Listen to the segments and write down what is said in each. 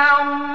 منه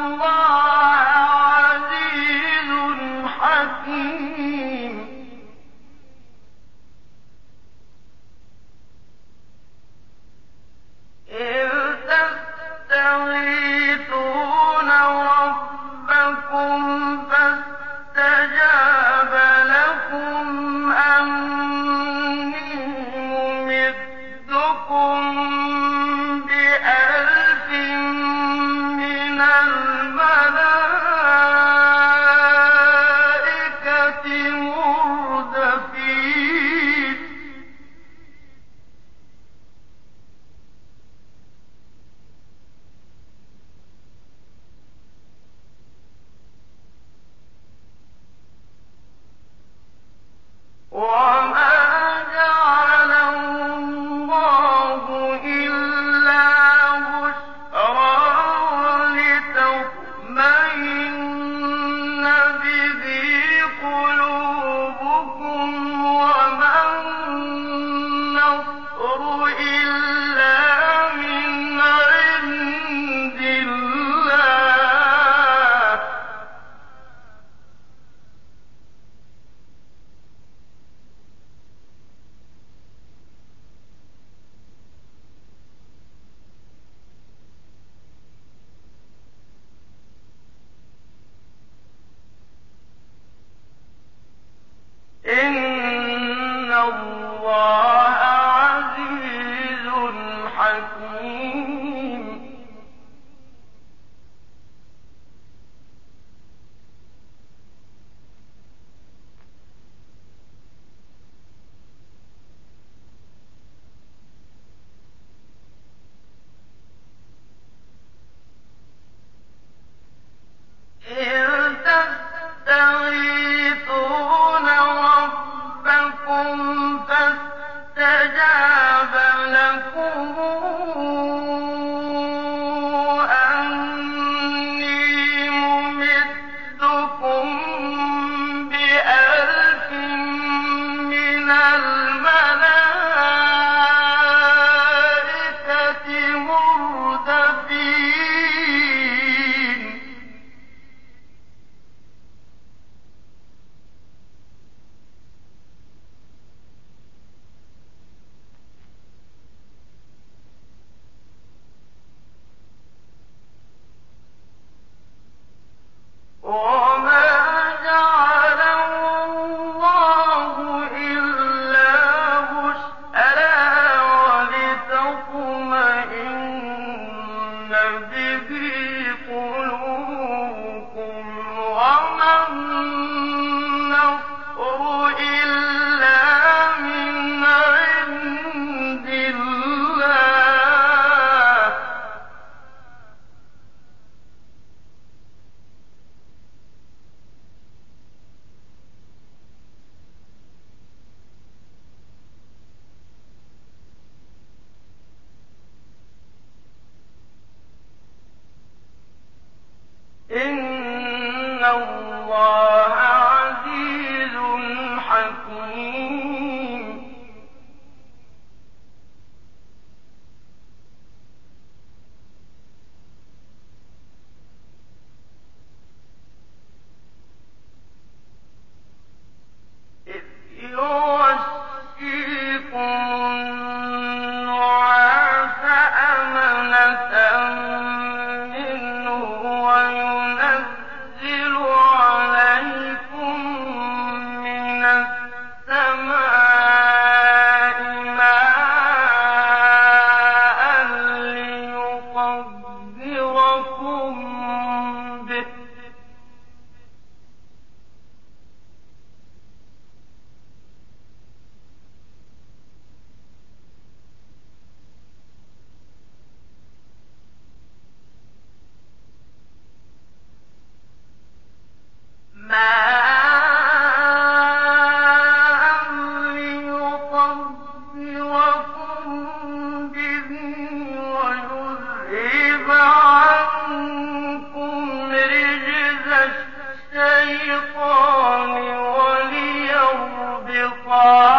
الله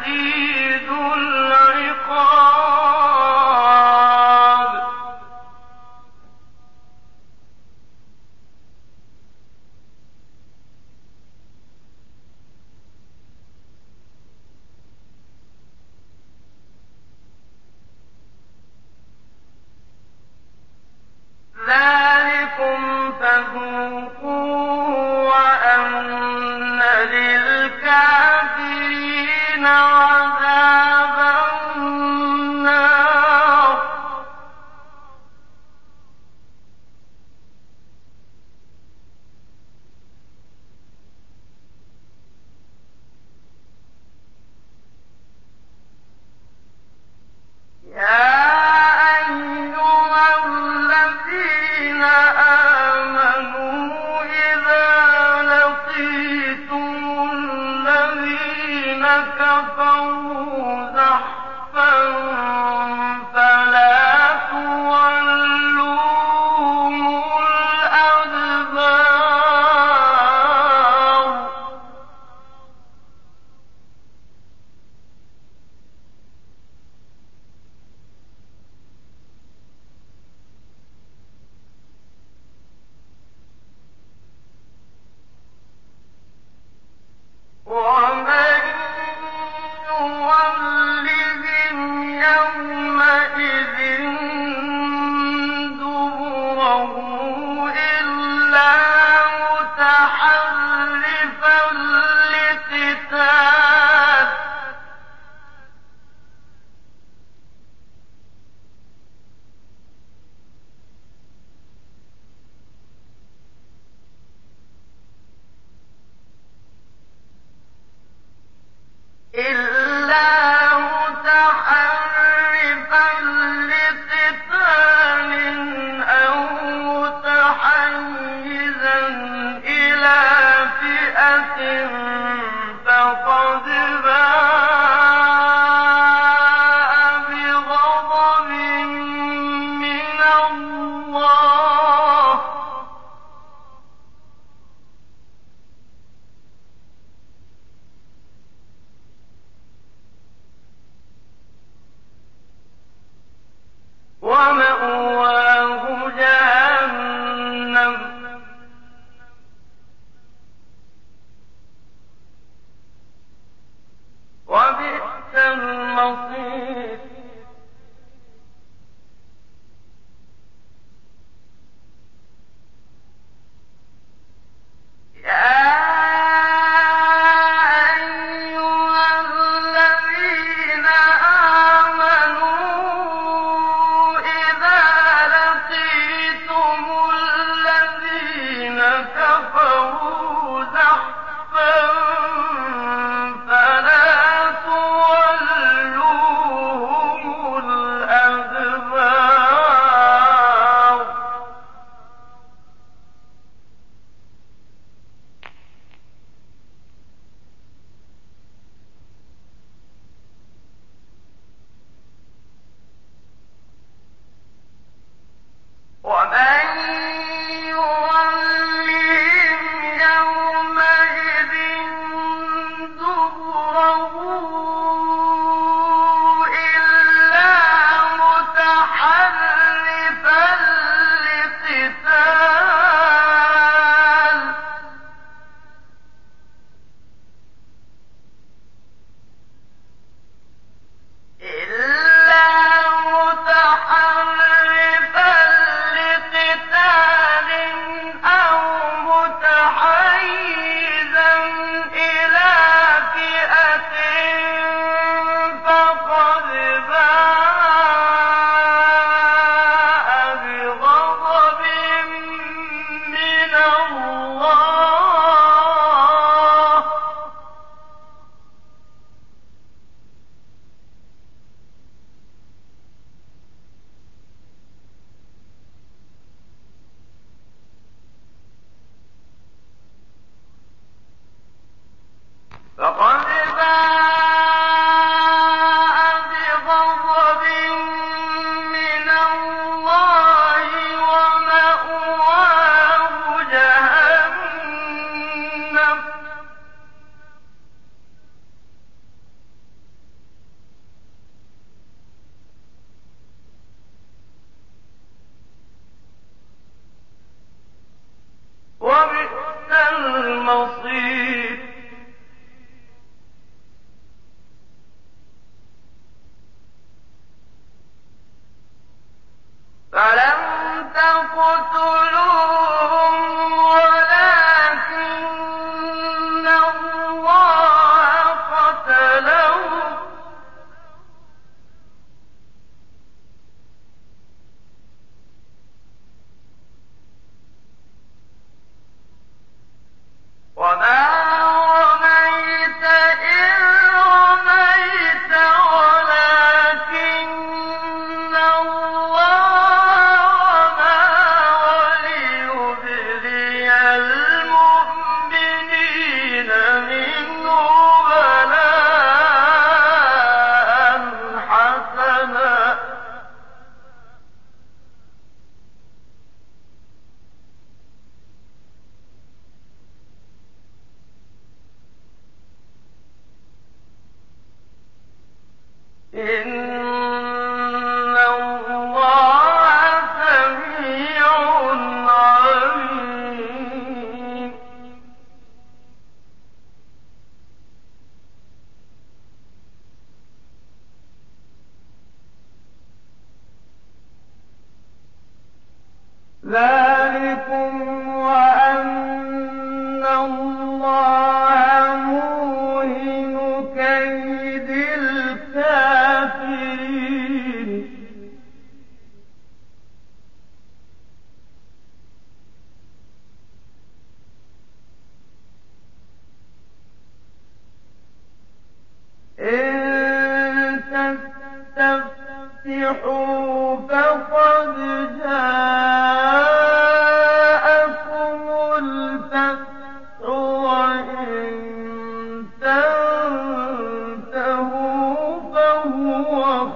إِذَا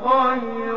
خير.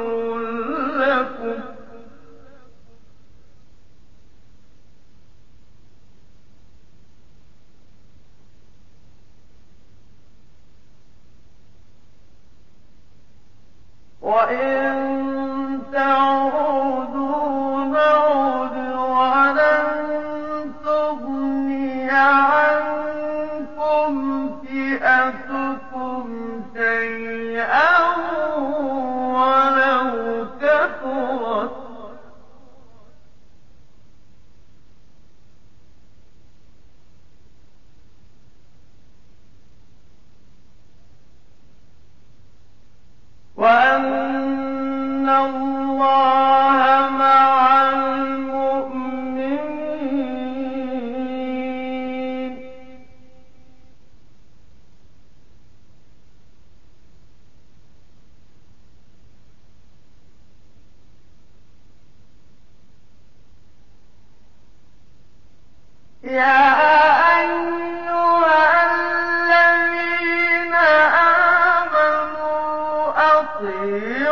嗯。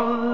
ضل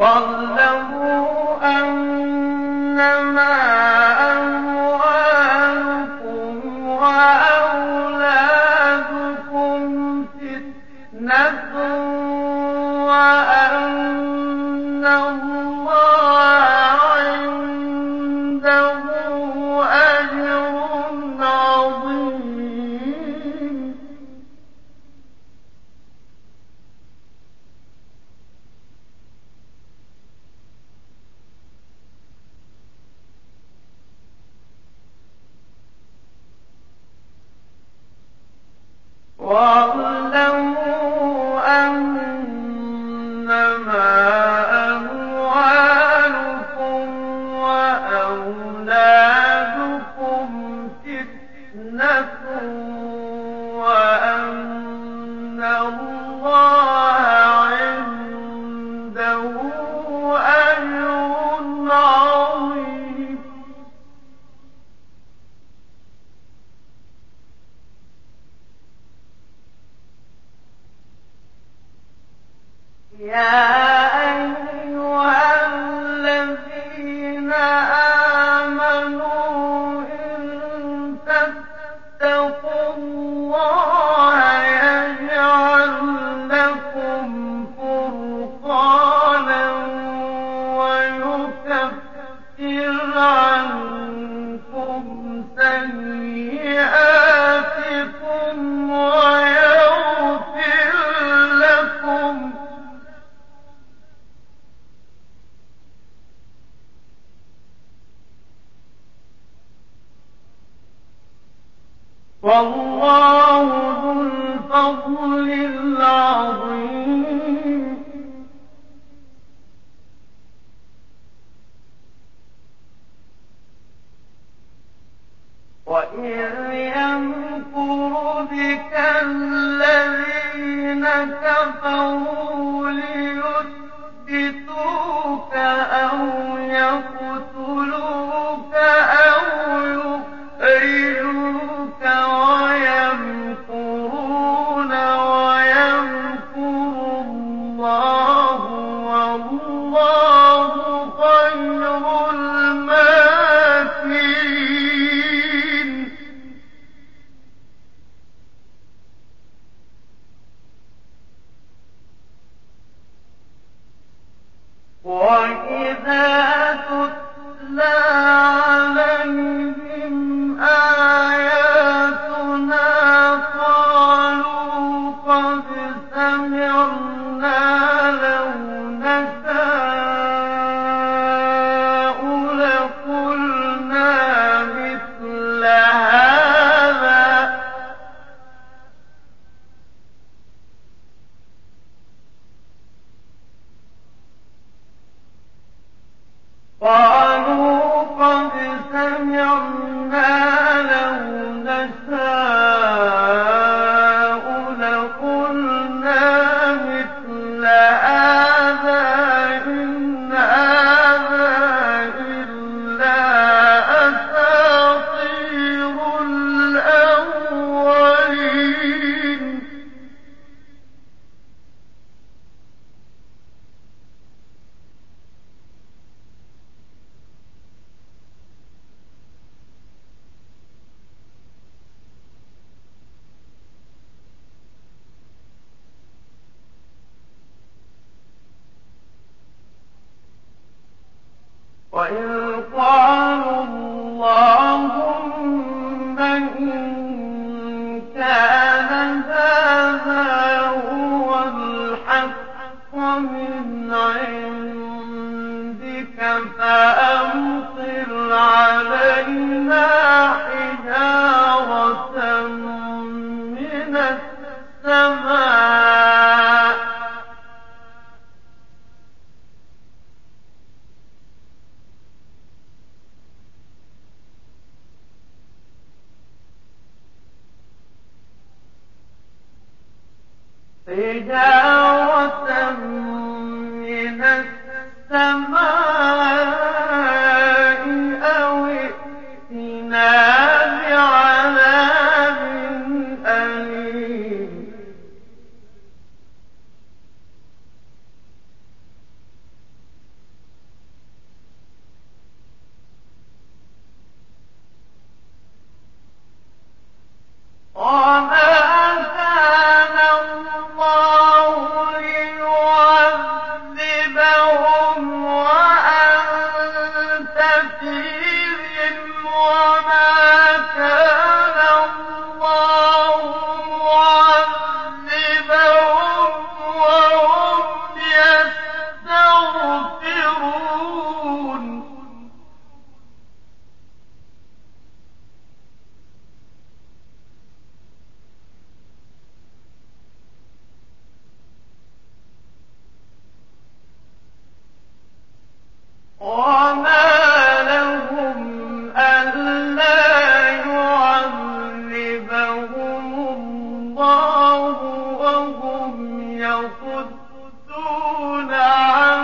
واعلموا الله ليعذبهم